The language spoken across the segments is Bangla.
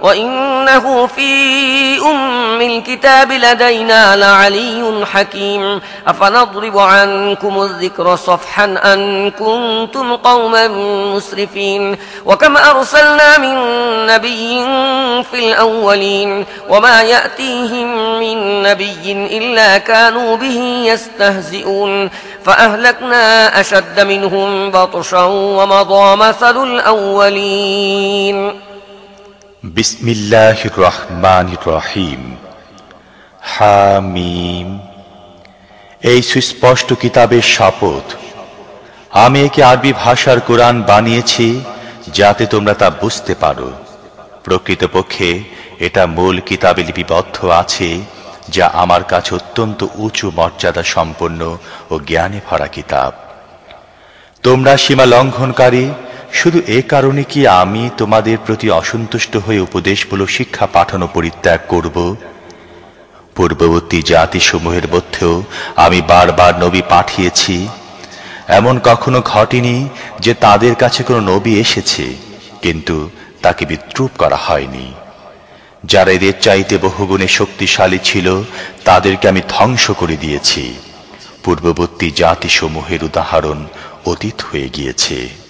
وإنه في أم الكتاب لدينا لعلي حكيم أفنضرب عنكم الذكر صفحا أن كنتم قوما مسرفين وكم أرسلنا من نبي في الأولين وما يأتيهم من نبي إلا كانوا به يستهزئون فأهلكنا أشد منهم بطشا ومضى مثل الأولين বিসমিল্লাহ রহমান রহিম। হামিম। এই সুস্পষ্ট কিতাবের শপথ। আমি একে আরবি ভাষার কোরআন বানিয়েছি, যাতে তোমরা তা বুঝতে পারো। প্রকৃতপক্ষে, এটা মূল কিতাবে লিপিবদ্ধ আছে, যা আমার কাছে অত্যন্ত উঁচু মর্যাদা সম্পন্ন ও জ্ঞানে ভরা কিতাব। তোমরা সীমা লঙ্ঘনকারী শুধু এ কারণে কি আমি তোমাদের প্রতি অসন্তুষ্ট হয়ে উপদেশমূলক শিক্ষা পাঠানো পরিত্যাগ করব? পূর্ববর্তী জাতিসমূহের মধ্যেও আমি বারবার নবী পাঠিয়েছি। এমন কখনো ঘটেনি যে তাদের কাছে কোনো নবী এসেছে, কিন্তু তাকে বিদ্রুপ করা হয়নি। যারা এদের চাইতে বহুগুণে শক্তিশালী ছিল, তাদেরকে আমি ধ্বংস করে দিয়েছি। পূর্ববর্তী জাতিসমূহের উদাহরণ অতীত হয়ে গিয়েছে।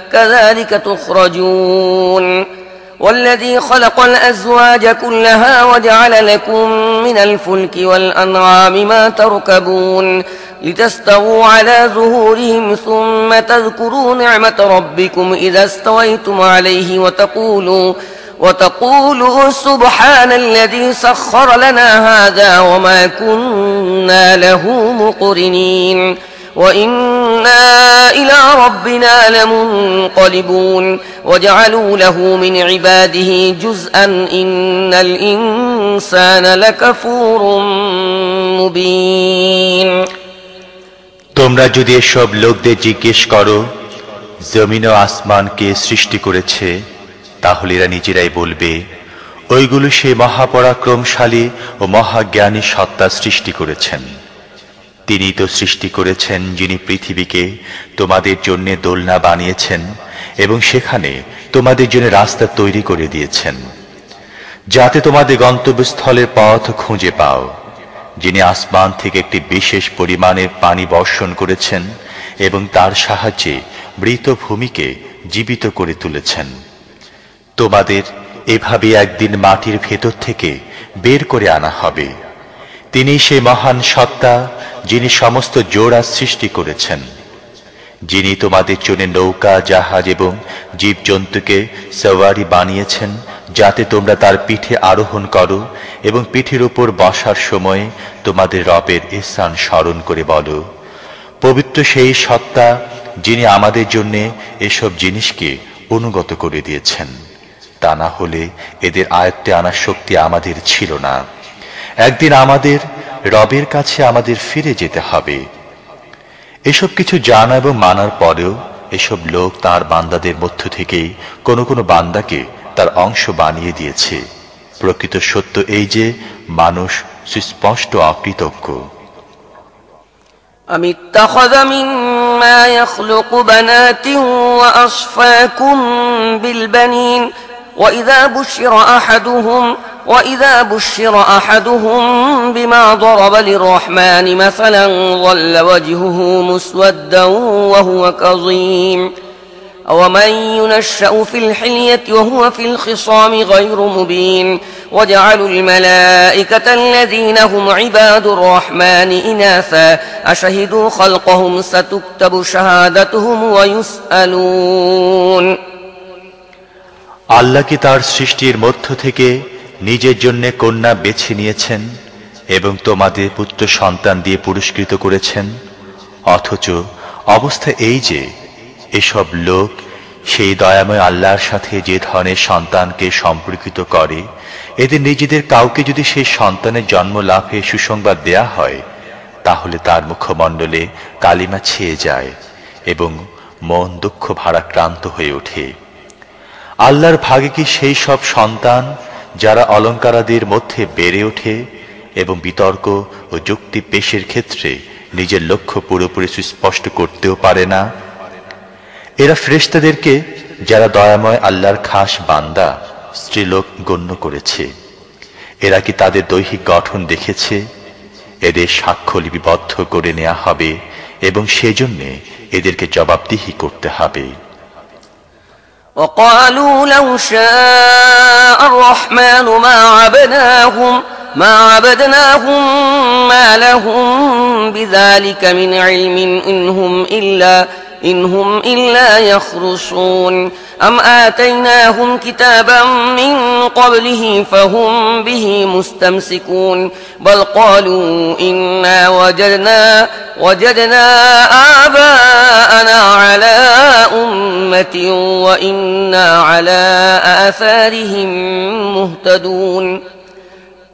كذلك تخرجون. والذي خلق الأزواج كلها وجعل لكم من الفلك والأنعام ما تركبون لتستووا على ظهورهم ثم تذكروا نعمة ربكم إذا استويتم عليه وتقولوا وتقولوا سبحان الذي سخر لنا هذا وما كنا له مقرنين. وإنا إلى ربنا لمنقلبون وجعلوا له من عباده جزءا إن الإنسان لكفور مبين তোমরা যদি এসব লোকদের জিজ্ঞেস করো জমিন ও আসমানকে সৃষ্টি করেছে তাহলে এরা নিজেরাই বলবে ওইগুলো সে মহাপরাক্রমশালী ও মহাজ্ঞানী সত্তা সৃষ্টি করেছেন তিনি তো সৃষ্টি করেছেন যিনি পৃথিবীকে তোমাদের জন্য দোলনা বানিয়েছেন এবং সেখানে তোমাদের জন্য রাস্তা তৈরি করে দিয়েছেন, যাতে তোমাদের গন্তব্যস্থলের পথ খুঁজে পাও। যিনি আসমান থেকে একটি বিশেষ পরিমাণের পানি বর্ষণ করেছেন এবং তার সাহায্যে মৃত ভূমিকে জীবিত করে তুলেছেন। তোমাদের এভাবে একদিন মাটির ভেতর থেকে বের করে আনা হবে। তিনি সেই মহান সত্তা যিনি সমস্ত জোড়া সৃষ্টি করেছেন। যিনি তোমাদের জন্য নৌকা, জাহাজ এবং জীবজন্তুকে সওয়ারি বানিয়েছেন, যাতে তোমরা তার পিঠে আরোহণ করো এবং পিঠের উপর বসার সময় তোমাদের রবের ইসান স্মরণ করে বলো। পবিত্র সেই সত্তা যিনি আমাদের জন্য এসব জিনিসকে অনুগত করে দিয়েছেন। তা না হলে এদের আয়ত্তে আনার শক্তি আমাদের ছিল না। একদিন আমাদের রবের কাছে আমাদের ফিরে যেতে হবে এসব কিছু জানা এবং মানার পরেও এসব লোক তার বান্দাদের মধ্য থেকেই কোনো কোনো বান্দাকে তার অংশ বানিয়ে দিয়েছে প্রকৃত সত্য এই যে মানুষ সুস্পষ্ট অকৃতজ্ঞ أم اتخذ مما يخلق بنات وأصفاكم بالبنين وإذا بشر أحدهم وإذا بشر أحدهم بما ضرب للرحمن مثلا ظل وجهه مسودا وهو كظيم. ومن ينشأ في الحلية وهو في الخصام غير مبين. وجعلوا الملائكة الذين هم عباد الرحمن إناثا. أشهدوا خلقهم ستكتب شهادتهم ويسألون. আল্লাহ কি তার সৃষ্টির মধ্য থেকে নিজের জন্য কন্যা বেছে নিয়েছেন এবং তোমাদের পুত্র সন্তান দিয়ে পুরস্কৃত করেছেন। অথচ অবস্থা এই যে, এসব লোক সেই দয়াময় আল্লাহর সাথে যে ধরনের সন্তানকে সম্পর্কিত করে, এদের নিজেদের কাউকে যদি সেই সন্তানের জন্ম লাভে সুসংবাদ দেয়া হয়, তাহলে তার মুখমণ্ডলে কালিমা ছেয়ে যায় এবং মন দুঃখ ভারাক্রান্ত হয়ে ওঠে। আল্লাহর ভাগে কি সেই সব সন্তান যারা অলঙ্কারাদির মধ্যে বেড়ে ওঠে এবং বিতর্ক ও যুক্তি পেশের ক্ষেত্রে নিজের লক্ষ্য পুরোপুরি সুস্পষ্ট করতেও পারে না? এরা ফ্রেস্তাদেরকে যারা দয়াময় আল্লাহর খাস বান্দা, স্ত্রীলোক গণ্য করেছে। এরা কি তাদের দৈহিক গঠন দেখেছে? এদের সাক্ষ্য লিপিবদ্ধ করে নেওয়া হবে এবং সেজন্যে এদেরকে জবাবদিহি করতে হবে। وقالوا لو شاء الرحمن ما عبدناهم ما عبدناهم ما لهم بذلك من علم إن هم إلا إن هم إلا يخرصون. أم آتيناهم كتابا من قبله فهم به مستمسكون. بل قالوا إنا وجدنا وجدنا آباءنا على أمة وإنا على آثارهم مهتدون.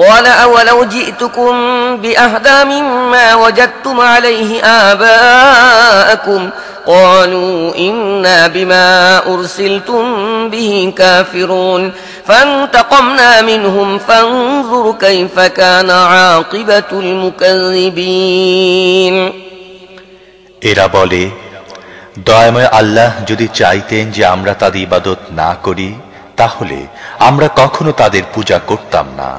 قال أولو جئتكم بأهدى مما وجدتم عليه آباءكم ۖ قالوا إنا بما أرسلتم به كافرون فانتقمنا منهم فانظر كيف كان عاقبة المكذبين এরা বলে দয়াময় আল্লাহ যদি চাইতেন যে আমরা তাদের ইবাদত না করি তাহলে আমরা কখনো তাদের পূজা করতাম না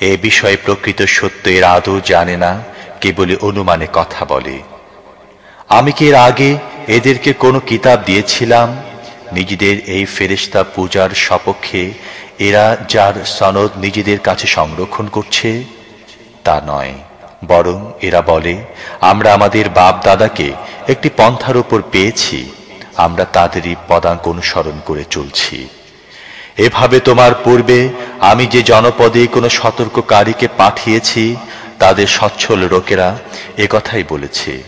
এ বিষয়ে প্রকৃত সত্য এর আদৌ জানে না, কেবলই অনুমানে কথা বলে। আমি কি এর আগে এদেরকে কোনো কিতাব দিয়েছিলাম? নিজেদের এই ফেরিস্তা পূজার সপক্ষে এরা যার সনদ নিজেদের কাছে সংরক্ষণ করছে, তা নয়। বরং এরা বলে, আমরা আমাদের বাপ দাদাকে একটি পন্থার উপর পেয়েছি, আমরা তাদেরই পদাঙ্ক অনুসরণ করে চলছি। এভাবে তোমার পূর্বে আমি যে জনপদে কোনো সতর্ককারীকে পাঠিয়েছি, তাদের সচ্ছল লোকেরা কথাই বলেছে।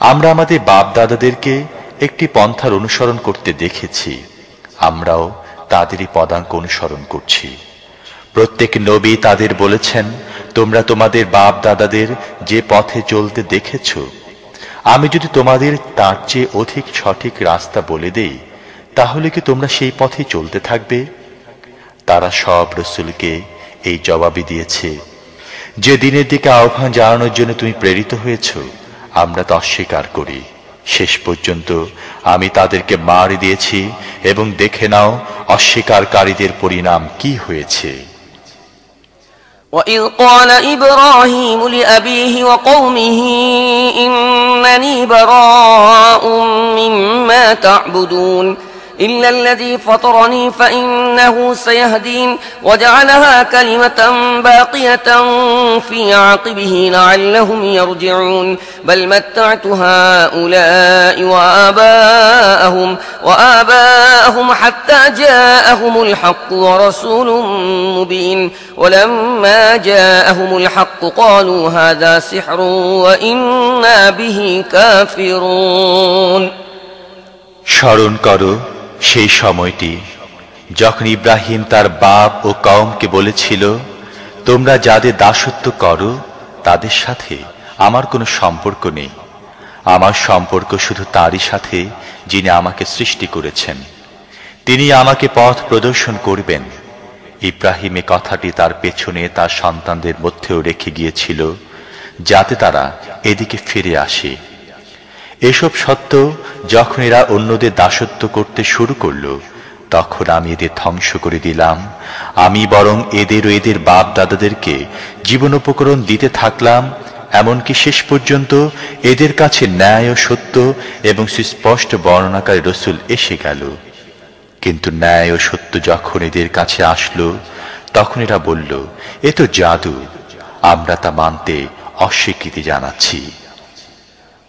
আমরা আমাদের বাপ দাদাদেরকে একটি পন্থার অনুসরণ করতে দেখেছি। আমরাও তাদেরই পদাঙ্ক অনুসরণ করছি। প্রত্যেক নবী তাদের বলেছেন, তোমরা তোমাদের বাপ দাদাদের যে পথে চলতে দেখেছ, আমি যদি তোমাদের তার চেয়ে অধিক সঠিক রাস্তা বলে দেই তাহলে কি তোমরা সেই পথে চলতে থাকবে তারা সব রসুলকে এই জবাবই দিয়েছে যে দিনের দিকে আহ্বান জানানোর জন্য তুমি প্রেরিত হয়েছো আমরা তা অস্বীকার করি শেষ পর্যন্ত আমি তাদেরকে মার দিয়েছি এবং দেখে নাও অস্বীকারীদের পরিণাম কি হয়েছে وإذ قال إبراهيم لأبيه وقومه إنني براء مما تعبدون إلا الذي فطرني فإنه سيهدين وجعلها كلمة باقية في عقبه لعلهم يرجعون بل متعت هؤلاء وآباءهم وآباءهم حتى جاءهم الحق ورسول مبين ولما جاءهم الحق قالوا هذا سحر وإنا به كافرون স্মরণ করো সেই সময়টি, যখন ইব্রাহিম তার বাপ ও কওমকে বলেছিল, তোমরা যাদের দাসত্ব করো, তাদের সাথে আমার কোনো সম্পর্ক নেই। আমার সম্পর্ক শুধু তারই সাথে যিনি আমাকে সৃষ্টি করেছেন। তিনি আমাকে পথ প্রদর্শন করবেন। ইব্রাহিম এ কথাটি তার পেছনে তার সন্তানদের মধ্যেও রেখে গিয়েছিল, যাতে তারা এদিকে ফিরে আসে। এসব সত্য যখন এরা অন্যদের দাসত্ব করতে শুরু করল, তখন আমি এদের ধ্বংস করে দিলাম। আমি বরং এদের ও এদের বাপ দাদাদেরকে জীবন উপকরণ দিতে থাকলাম, এমনকি শেষ পর্যন্ত এদের কাছে ন্যায় ও সত্য এবং সুস্পষ্ট বর্ণনাকারী রসুল এসে গেল। কিন্তু ন্যায় ও সত্য যখন এদের কাছে আসলো, তখন এরা বলল, এ তো জাদু, আমরা তা মানতে অস্বীকৃতি জানাচ্ছি।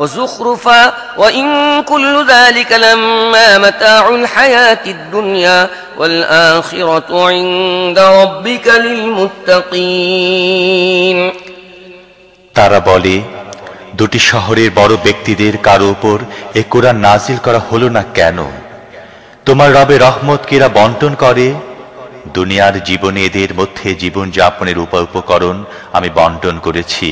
وزخرفا وإن كل ذلك لما متاع الحياة الدنيا والآخرة عند ربك للمتقين তারা বলে দুটি শহরের বড় ব্যক্তিদের কারো উপর এ কোরআন নাজিল করা হলো না কেন তোমার রবে রহমত কিরা বন্টন করে দুনিয়ার জীবনে এদের মধ্যে জীবন যাপনের উপায় উপকরণ আমি বন্টন করেছি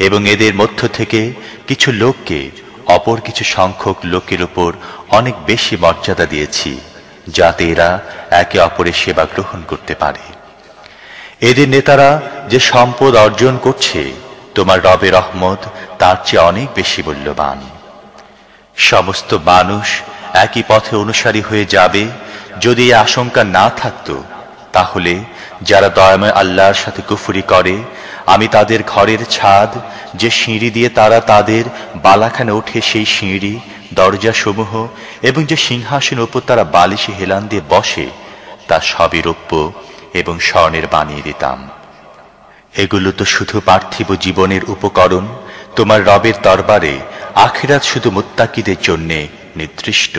এবং এদের মধ্য থেকে কিছু লোককে, অপর কিছু সংখ্যক লোকের উপর অনেক বেশি মর্যাদা দিয়েছি, যাতে এরা একে অপরের সেবা গ্রহণ করতে পারে। এদের নেতারা যে সম্পদ অর্জন করছে, তোমার রবের রহমত তার চেয়ে অনেক বেশি মূল্যবান। সমস্ত মানুষ একই পথে অনুসারী হয়ে যাবে, যদি এই আশঙ্কা না থাকত, তাহলে যারা দয়াময় আল্লাহর সাথে কুফুরি করে আমি তাদের ঘরের ছাদ, যে সিঁড়ি দিয়ে তারা তাদের বালাখানে ওঠে সেই সিঁড়ি, দরজাসমূহ এবং যে সিংহাসন ওপর তারা বালিশে হেলান দিয়ে বসে, তা সবই রৌপ্য এবং স্বর্ণের বানিয়ে দিতাম। এগুলো তো শুধু পার্থিব জীবনের উপকরণ, তোমার রবের দরবারে, আখিরাত শুধু মুত্তাকিদের জন্যে নির্দিষ্ট।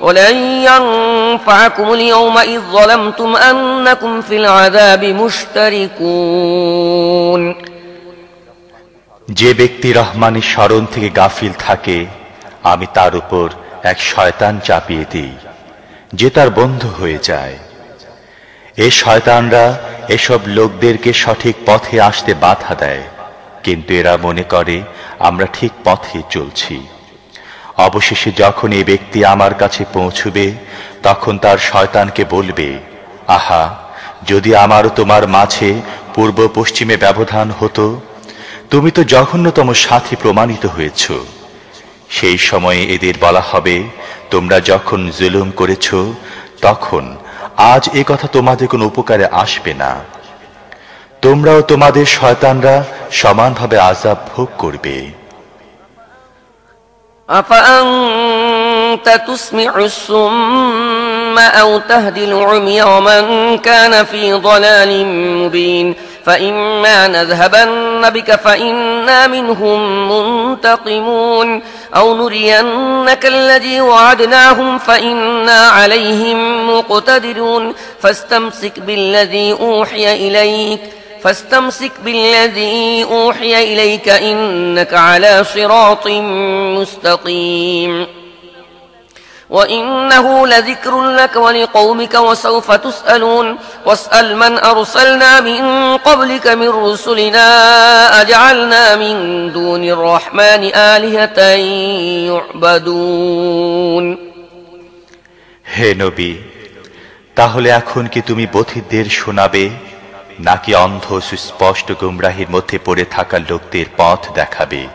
ولن ينفعكم اليوم إذ ظلمتم أنكم في العذاب مشتركون যে ব্যক্তি রহমানের স্মরণ থেকে গাফিল থাকে আমি তার উপর এক শয়তান চাপিয়ে দিই যে তার বন্ধু হয়ে যায় এ শয়তানরা এসব লোকদেরকে সঠিক পথে আসতে বাধা দেয় কিন্তু এরা মনে করে আমরা ঠিক পথে চলছি অবশেষে যখন এই ব্যক্তি আমার কাছে পৌঁছবে, তখন তার শয়তানকে বলবে, আহা, যদি আমারও তোমার মাঝে পূর্ব পশ্চিমে ব্যবধান হতো, তুমি তো জঘন্যতম সাথী প্রমাণিত হয়েছ। সেই সময়ে এদের বলা হবে, তোমরা যখন জুলুম করেছ, তখন আজ এ কথা তোমাদের কোনো উপকারে আসবে না। তোমরাও তোমাদের শয়তানরা সমানভাবে আজাব ভোগ করবে। أفأنت تسمع الصم أو تهدي العمي ومن كان في ضلال مبين فإما نذهبن بك فإنا منهم منتقمون أو نرينك الذي وعدناهم فإنا عليهم مقتدرون فاستمسك بالذي أوحي إليك فاستمسك بالذي أوحي إليك إنك على صراط مستقيم وإنه لذكر لك ولقومك وسوف تسألون واسأل من أرسلنا من قبلك من رسلنا أجعلنا من دون الرحمن آلهة يعبدون হে নবী তাহলে এখন কি তুমি বধিরদের শোনাবে নাকি অন্ধ সুস্পষ্ট গুমরাহির মধ্যে পড়ে থাকা লোকদের পথ দেখাবে?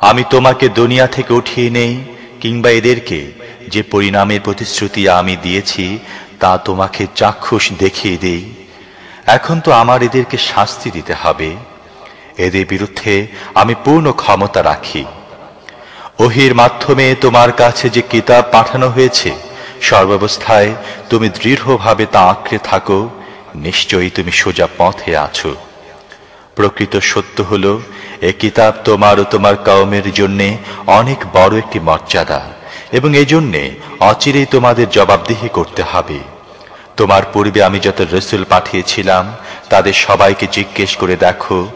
আমি তোমাকে দুনিয়া থেকে উঠিয়ে নেই, কিংবা এদেরকে যে পরিণামের প্রতিশ্রুতি আমি দিয়েছি, তা তোমাকে চাক্ষুষ দেখিয়ে দেই। এখন তো আমার এদেরকে শাস্তি দিতে হবে। এদের বিরুদ্ধে আমি পূর্ণ ক্ষমতা রাখি। ওহির মাধ্যমে তোমার কাছে যে কিতাব পাঠানো হয়েছে, সর্বাবস্থায় তুমি দৃঢ়ভাবে তা আঁকড়ে থাকো নিশ্চয়ই তুমি সোজা পথে আছো। প্রকৃত সত্য হল, এ কিতাব তোমার ও তোমার কওমের জন্যে অনেক বড় একটি মর্যাদা এবং এজন্যে অচিরেই তোমাদের জবাবদিহি করতে হবে। তোমার পূর্বে আমি যত রসুল পাঠিয়েছিলাম, তাদের সবাইকে জিজ্ঞেস করে দেখো,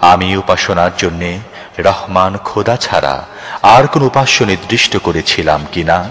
আমি উপাসনার জন্যে রহমান খোদা ছাড়া আর কোন উপাস্য নির্দিষ্ট করেছিলাম কিনা?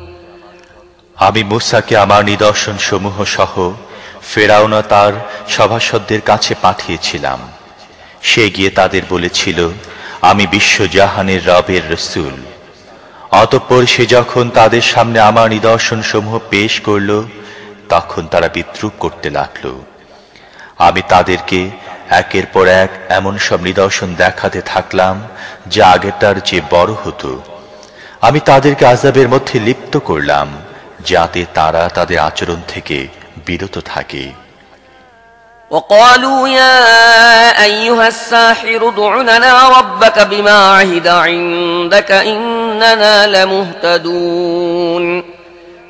আমি মুসাকে আমার নিদর্শন সমূহ সহ ফেরাউনা তার সভাসদদের কাছে পাঠিয়েছিলাম। সে গিয়ে তাদের বলেছিল, আমি বিশ্বজাহানের রবের রসুল। অতঃপর সে যখন তাদের সামনে আমার নিদর্শন সমূহ পেশ করল, তখন তারা বিদ্রুপ করতে লাগল। আমি তাদেরকে একের পর এক এমন সব নিদর্শন দেখাতে থাকলাম, যা আগেরটার চেয়ে বড় হতো। আমি তাদেরকে আজাবের মধ্যে লিপ্ত করলাম। যাতে তারা তাদের আচরণ থেকে বিরত থাকে وقالوا يا أيها الساحر ادع لنا ربك بما عهد عندك إننا لمهتدون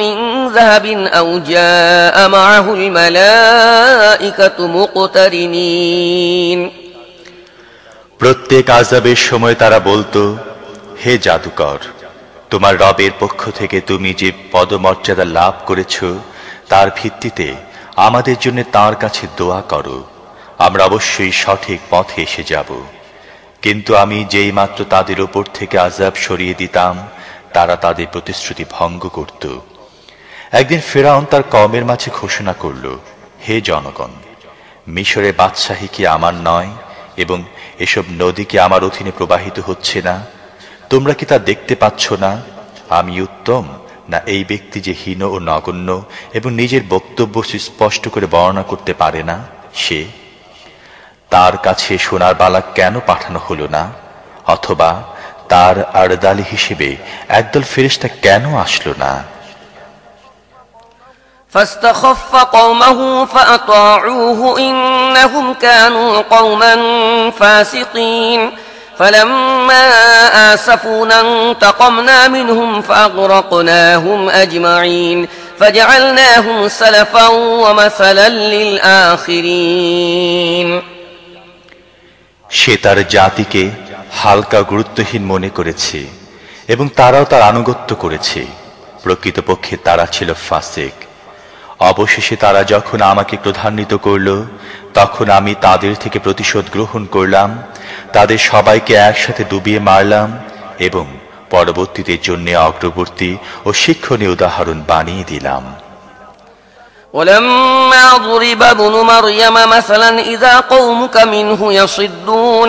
من ذهب أو جاء معه الملائكة مقترنين প্রত্যেক আজাবের সময় তারা বলতো হে জাদুকর তোমার রবের পক্ষ থেকে তুমি যে পদমর্যাদা লাভ করেছ তার ভিত্তিতে আমাদের জন্য তার কাছে দোয়া করো আমরা অবশ্যই সঠিক পথে এসে যাব কিন্তু আমি যেই মাত্র তাদের ওপর থেকে আজাব সরিয়ে দিতাম তারা তাদের প্রতিশ্রুতি ভঙ্গ করত একদিন ফেরাউন তার কমের মাঝে ঘোষণা করল, হে জনগণ, মিশরে বাদশাহী কি আমার নয় এবং এসব নদী কি আমার অধীনে প্রবাহিত হচ্ছে না? তোমরা কি তা দেখতে পাচ্ছ না? আমি উত্তম, না এই ব্যক্তি যে হীন ও নগণ্য এবং নিজের বক্তব্য স্পষ্ট করে বর্ণনা করতে পারে না, সে? তার কাছে সোনার বালা কেন পাঠানো হলো না? অথবা তার আরদালি হিসেবে একদল ফেরেশতা কেন আসলো না? فاستخف قومه فأطاعوه إنهم كانوا قوما فاسقين فلما آسفونا انتقمنا منهم فأغرقناهم أجمعين فجعلناهم سلفا ومثلا للآخرين সে তার জাতিকে হালকা গুরুত্বহীন মনে করেছে এবং তারাও তার আনুগত্য করেছে প্রকৃতপক্ষে তারা ছিল ফাসেক অবশেষে তারা যখন আমাকে প্রধান্বিত করল তখন আমি তাদের থেকে প্রতিশোধ গ্রহণ করলাম তাদের সবাইকে একসাথে ডুবিয়ে মারলাম এবং পরবর্তীতে জন্য অগ্রবর্তী ও শিক্ষণীয় উদাহরণ বানিয়ে দিলাম ولما ضرب ابن مريم مثلا إذا قومك منه يصدون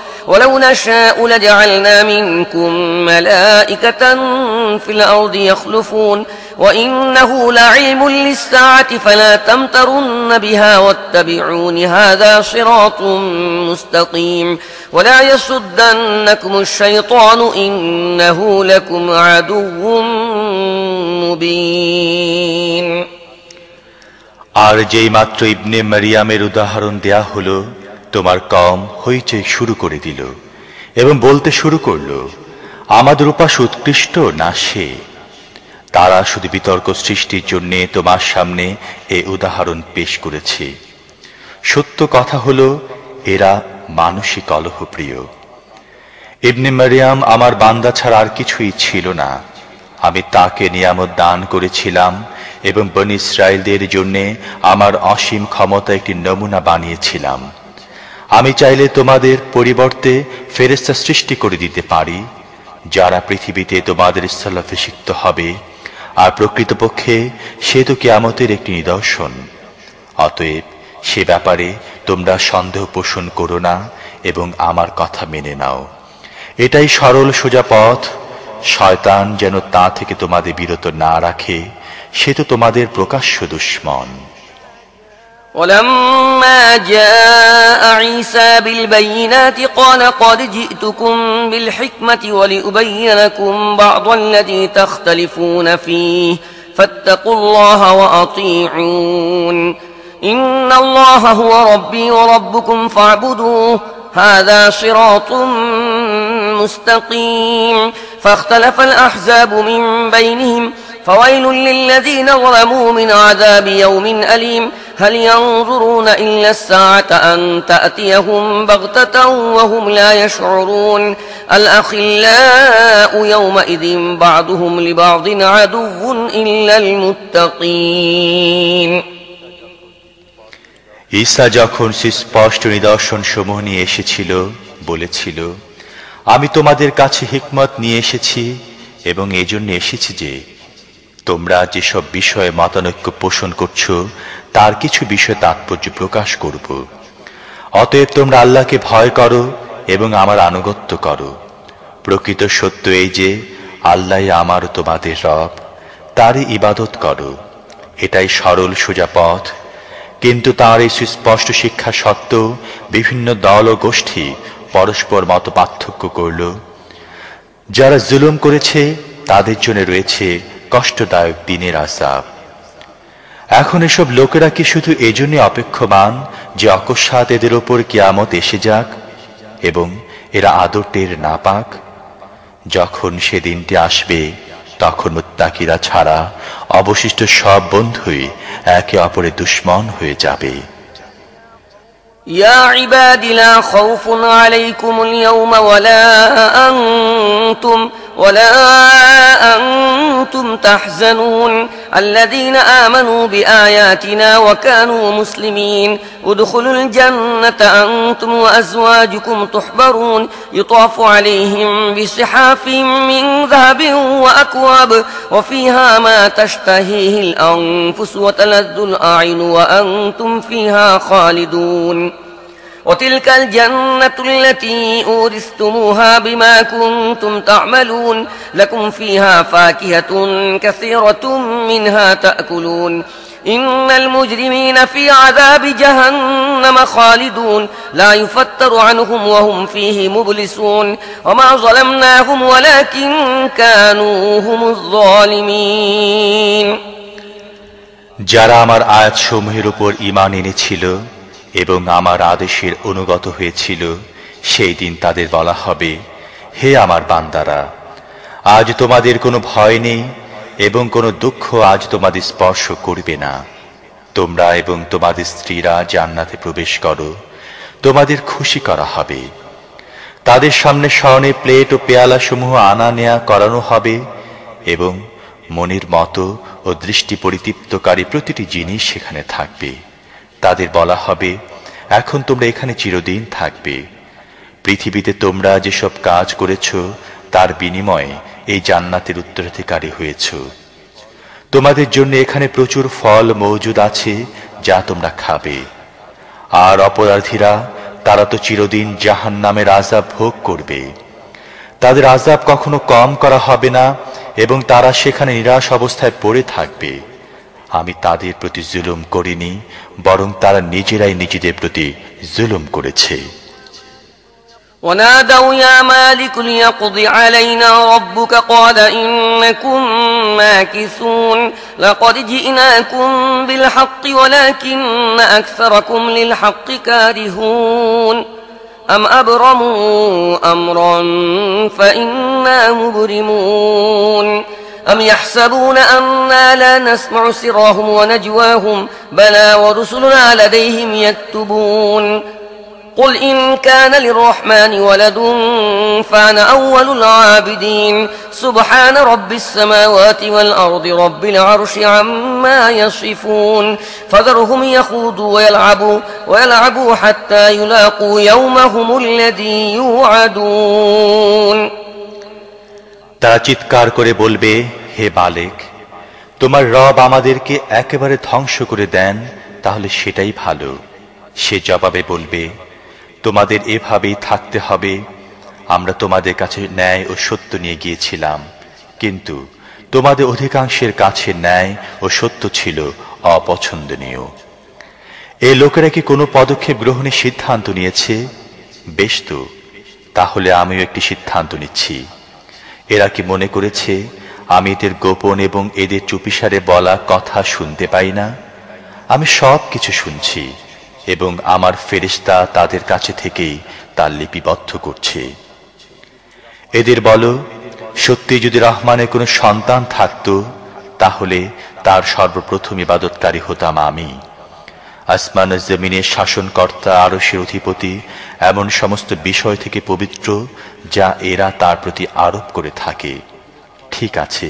ولو نشاء لجعلنا منكم ملائكة في الأرض يخلفون وإنه لعلم للساعة فلا تمترن بها واتبعون هذا صراط مستقيم ولا يصدنكم الشيطان إنه لكم عدو مبين আর যেই মাত্র ইবনে মারিয়ামের উদাহরণ দেয়া হলো তোমার কম হইচই শুরু করে দিল এবং বলতে শুরু করল, আমাদের উপাস উৎকৃষ্ট না সে। তারা শুধু বিতর্ক সৃষ্টির জন্যে তোমার সামনে এ উদাহরণ পেশ করেছে। সত্য কথা হলো, এরা মানসিক অলহপ্রিয়। ইবনে মারিয়াম, আমার বান্দা ছাড়া আর কিছুই ছিল না। আমি তাকে নিয়ামত দান করেছিলাম এবং বন ইসরায়েলদের জন্যে আমার অসীম ক্ষমতা একটি নমুনা বানিয়েছিলাম। আমি চাইলে তোমাদের পরিবর্তে ফেরেস্তা সৃষ্টি করে দিতে পারি, যারা পৃথিবীতে তোমাদের স্থলাভিষিক্ত হবে, আর প্রকৃতপক্ষে সে তো কেয়ামতের একটি নিদর্শন। অতএব সে ব্যাপারে তোমরা সন্দেহ পোষণ করো না এবং আমার কথা মেনে নাও। এটাই সরল সোজা পথ। শয়তান যেন তা থেকে তোমাদের বিরত না রাখে, সে তো তোমাদের প্রকাশ্য দুশ্মন। ولما جاء عيسى بالبينات قال قد جئتكم بالحكمة ولأبين لكم بعض الذي تختلفون فيه. فاتقوا الله وأطيعون. إن الله هو ربي وربكم فاعبدوه. هذا صراط مستقيم. فاختلف الأحزاب من بينهم. فويل للذين ظلموا من عذاب يوم أليم. هل ينظرون إلا الساعة أن تأتيهم بغتة وهم لا يشعرون الأخلاء يومئذ بعضهم لبعض عدو إلا المتقين ঈসা যখন সুস্পষ্ট নিদর্শন সমূহ নিয়ে এসেছিল বলেছিল আমি তোমাদের কাছে হিকমত নিয়ে এসেছি এবং এজন্য এসেছি যে তোমরা যেসব বিষয়ে মতানৈক্য পোষণ করছ, তার কিছু বিষয় তাৎপর্য প্রকাশ করব। অতএব তোমরা আল্লাহকে ভয় করো এবং আমার আনুগত্য করো। প্রকৃত সত্য এই যে আল্লাহ আমার তোমাদের রব, তারই ইবাদত করো। এটাই সরল সোজা পথ। কিন্তু তার এই সুস্পষ্ট শিক্ষা সত্ত্বেও বিভিন্ন দল ও গোষ্ঠী পরস্পর মত পার্থক্য করল। যারা জুলুম করেছে, তাদের জন্য রয়েছে কষ্টদায়ক দিনের আসাব এখন এসব লোকেরা কি শুধু এজন্য অপেক্ষমান যে অকস্মাৎ এদের ওপর কিয়ামত এসে যাক এবং এরা আদর টের না পাক যখন সে দিনটি আসবে তখন মুত্তাকিরা ছাড়া অবশিষ্ট সব বন্ধুই একে অপরের দুশ্মন হয়ে যাবে يا عباد لا خوف عليكم اليوم ولا أنتم ولا أنتم تحزنون الذين آمنوا بآياتنا وكانوا مسلمين. ادخلوا الجنة أنتم وأزواجكم تحبرون. يطاف عليهم بصحاف من ذهب وأكواب وفيها ما تشتهيه الأنفس وتلذ الأعين وأنتم فيها خالدون. وتلك الجنة التي أورثتموها بما كنتم تعملون لكم فيها فاكهة كثيرة منها تأكلون إن المجرمين في عذاب جهنم خالدون لا يفتر عنهم وهم فيه مبلسون وما ظلمناهم ولكن كانوا هم الظالمين যারা আমার আয়াতসমূহের উপর ইমান এনেছিল এবং আমার আদেশের অনুগত হয়েছিল, সেই দিন তাদের বলা হবে, হে আমার বান্দারা, আজ তোমাদের কোনো ভয় নেই এবং কোনো দুঃখ আজ তোমাদের স্পর্শ করবে না। তোমরা এবং তোমাদের স্ত্রীরা জান্নাতে প্রবেশ করো, তোমাদের খুশি করা হবে। তাদের সামনে স্বর্ণে প্লেট ও পেয়ালা সমূহ আনা নেয়া করানো হবে এবং মনের মতো ও দৃষ্টি পরিতৃপ্তকারী প্রতিটি জিনিস সেখানে থাকবে। তাদের বলা হবে, এখন তোমরা এখানে চিরদিন থাকবে। পৃথিবীতে তোমরা যেসব কাজ করেছ, তার বিনিময়ে এই জান্নাতের উত্তরাধিকারী হয়েছ। তোমাদের জন্য এখানে প্রচুর ফল মজুদ আছে, যা তোমরা খাবে। আর অপরাধীরা, তারা তো চিরদিন জাহান নামের আজাব ভোগ করবে। তাদের আজাব কখনো কম করা হবে না, এবং তারা সেখানে নিরাশ অবস্থায় পড়ে থাকবে। আমি তাদের প্রতি জুলুম করিনি বরং তারা নিজেরাই নিজেদের প্রতি জুলুম করেছে ونادوا يا مالك ليقض علينا ربك قال إنكم ماكثون لقد جئناكم بالحق ولكن أكثركم للحق كارهون أم أبرموا أمرا فإنا مبرمون أم يحسبون أنا لا نسمع سرهم ونجواهم؟ بلى ورسلنا لديهم يكتبون. قل إن كان للرحمن ولد فأنا أول العابدين. سبحان رب السماوات والأرض رب العرش عما يصفون. فذرهم يخوضوا ويلعبوا ويلعبوا حتى يلاقوا يومهم الذي يوعدون. তারা চিৎকার করে বলবে, হে বালেক তোমার রব আমাদেরকে একেবারে ধ্বংস করে দেন, তাহলে সেটাই ভালো। সে জবাবে বলবে, তোমাদের এভাবেই থাকতে হবে। আমরা তোমাদের কাছে ন্যায় ও সত্য নিয়ে গিয়েছিলাম, কিন্তু তোমাদের অধিকাংশের কাছে ন্যায় ও সত্য ছিল অপছন্দনীয়। এই লোকেরা কি কোনো পদক্ষেপ গ্রহণের সিদ্ধান্ত নিয়েছে? বেশ তো, তাহলে আমিও একটি সিদ্ধান্ত নিচ্ছি। এরা কি মনে করেছে, আমি এদের গোপন এবং এদের চুপিসারে বলা কথা শুনতে পাই না? আমি সব কিছু শুনছি এবং আমার ফেরিস্তা তাদের কাছে থেকেই তার লিপিবদ্ধ করছে। এদের বলো, সত্যি যদি রহমানের কোনো সন্তান থাকত, তাহলে তার সর্বপ্রথম ইবাদতকারী হতাম আমি। আসমান জমিনের শাসনকর্তা, আরসের অধিপতি, এমন সমস্ত বিষয় থেকে পবিত্র, যা এরা তার প্রতি আরোপ করে থাকে। ঠিক আছে।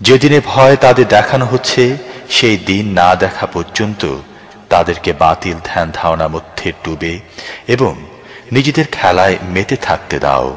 যেদিনে ভয় তাদের দেখানো হচ্ছে, সেই দিন না দেখা পর্যন্ত তাদেরকে বাতিল ধ্যান ধারণা মধ্যে ডুবে এবং নিজেদের খেলায় মেতে থাকতে দাও।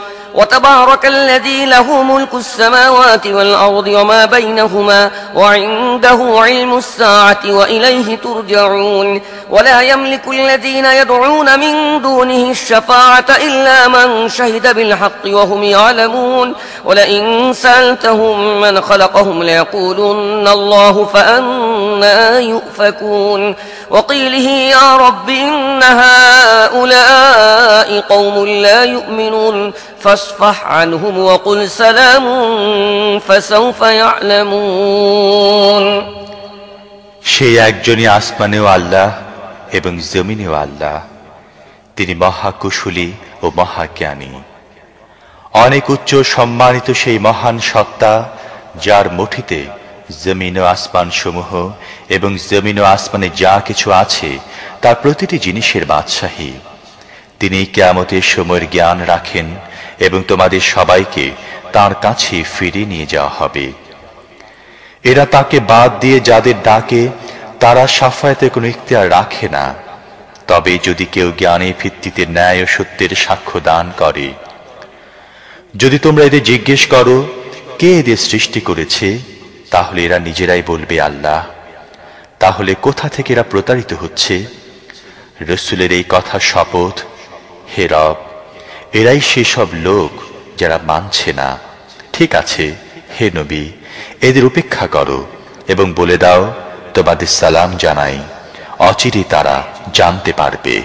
وتبارك الذي له ملك السماوات والأرض وما بينهما وعنده علم الساعة وإليه ترجعون. ولا يملك الذين يدعون من دونه الشفاعة إلا من شهد بالحق وهم يعلمون. ولئن سألتهم من خلقهم ليقولن الله فأنا يؤفكون. وقيله يا رب إن هؤلاء قوم لا يؤمنون. فاصفح عنهم وقل سلام فسوف يعلمون সেই একজনই আসমানেও আল্লাহ এবং জমিনেও আল্লাহ তিনি মহাকুশলী ও মহাজ্ঞানী অনেক উচ্চ সম্মানিত সেই মহান সত্তা যার মুঠিতে জমিন ও আসমান সমূহ এবং জমিন ও আসমানে যা কিছু আছে তার প্রতিটি জিনিসের বাদশাহী তিনি কেয়ামতের সময়ের জ্ঞান রাখেন এবং তোমাদের সবাইকে তার কাছে ফিরিয়ে নিয়ে যাওয়া হবে। এরা তাকে বাদ দিয়ে যাদের ডাকে, তারা সাফায়াতে কোনো ইখতিয়ার রাখে না। তবে যদি কেউ জ্ঞানের ভিত্তিতে ন্যায় ও সত্যের সাক্ষ্য দান করে, যদি তোমরা এদের জিজ্ঞেস করো, কে এদের সৃষ্টি করেছে, তাহলে এরা নিজেরাই বলবে আল্লাহ। তাহলে কোথা থেকে এরা প্রতারিত হচ্ছে? রসুলের এই কথা শপথ, হে রব এরাই সেসব লোক যারা মানছে না। ঠিক আছে, হে নবী, এদের উপেক্ষা করো এবং বলে দাও, তোমাদের সালাম জানাই। অচিরে তারা জানতে পারবে।